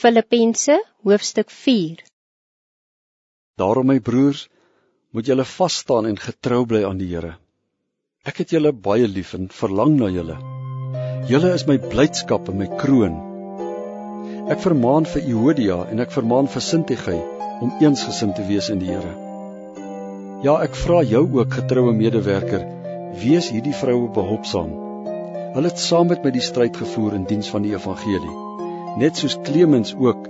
Filippense hoofstuk 4 Daarom my broers, moet julle vas staan en getrou bly aan die Here. Ek het julle baie lief en verlang na julle. Julle is my blydskap en my kroon. Ek vermaan vir Euodia en ek vermaan vir Sintige om eensgesind te wees in die Here. Ja, ek vra jou ook getroue medewerker, wees hierdie vroue behulpsaam. Hulle het saam met my die stryd gevoer in diens van die evangelie net soos Clemens ook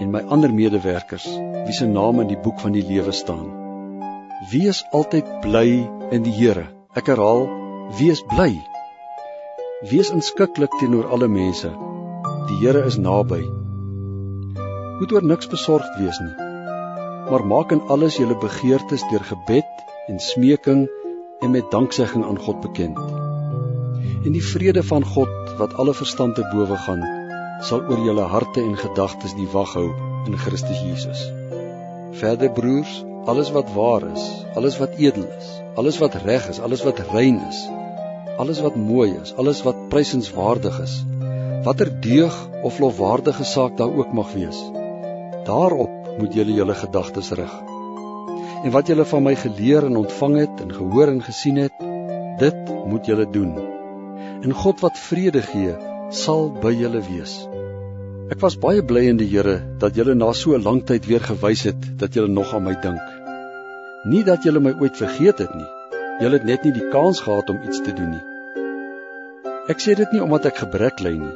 en my ander medewerkers wie se name in die boek van die lewe staan. Wees altyd bly in die Here. Ek herhaal, wees bly. Wees inskikkelik teenoor alle mense. Die Here is naby. Moet oor niks besorgd wees nie. Maar maak in alles julle begeertes deur gebed en smeking en met danksegging aan God bekend. En die vrede van God wat alle verstand te bowe gaan, sal oor julle harte en gedagtes die wag hou in Christus Jesus. Verder broers, alles wat waar is, alles wat edel is, alles wat reg is, alles wat rein is, alles wat mooi is, alles wat prysenswaardig is, watter deug of lofwaardige saak daar ook mag wees, daarop moet julle julle gedagtes rig. En wat julle van my geleer en ontvang het en gehoor en gesien het, dit moet julle doen. En God wat vrede gee, sal by julle wees. Ek was baie bly in die Here dat julle na so 'n lang tyd weer gewys het dat julle nog aan my dink. Nie dat julle my ooit vergeet het nie. Julle het net nie die kans gehad om iets te doen nie. Ek sê dit nie omdat ek gebrek ly nie,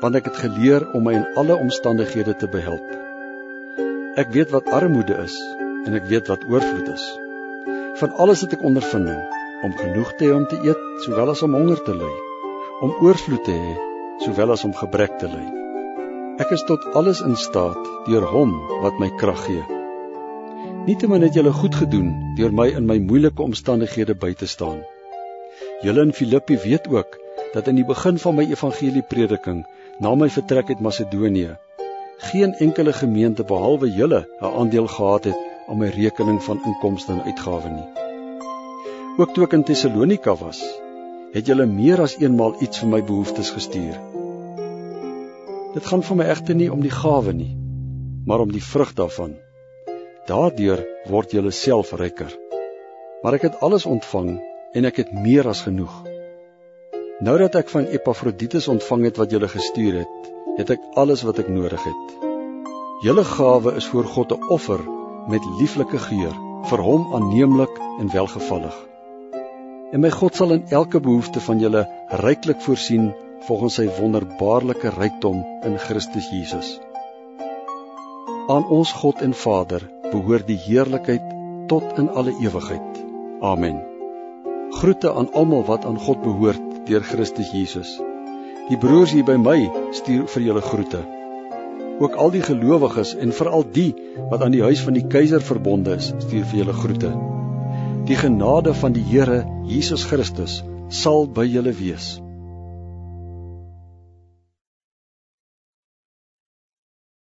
want ek het geleer om my in alle omstandighede te behelp. Ek weet wat armoede is en ek weet wat oorvloed is. Van alles het ek ondervinding om genoeg te hê om te eet sowel as om honger te ly, om oorvloed te hê sowel as om gebrek te ly. Ek is tot alles in staat deur Hom wat my krag gee. Nietemin het julle goed gedoen deur my in my moeilike omstandighede by te staan. Julle in Filippi weet ook dat in die begin van my evangelieprediking na my vertrek uit Macedonië geen enkele gemeente behalwe julle 'n aandeel gehad het aan my rekening van inkomste en uitgawes nie. Ook toe ek in Tessalonika was, het julle meer as eenmaal iets vir my behoeftes gestuur. Dit gaan vir my egter nie om die gawe nie, maar om die vrug daarvan. Daardeur word jy self ryker. Maar ek het alles ontvang en ek het meer as genoeg. Nou dat ek van Epafroditus ontvang het wat jy gestuur het, het ek alles wat ek nodig het. Julle gawe is voor God 'n offer met lieflike geur, vir hom aanneemlik en welgevallig. En my God sal in elke behoefte van julle ryklik voorsien volgens sy wonderbaarlike rykdom in Christus Jesus. Aan ons God en Vader behoort die heerlikheid tot in alle ewigheid. Amen. Groete aan almal wat aan God behoort deur Christus Jesus. Die broers hier by my stuur vir julle groete. Ook al die gelowiges en veral die wat aan die huis van die keiser verbonde is, stuur vir julle groete. Die genade van die Here Jesus Christus sal by julle wees.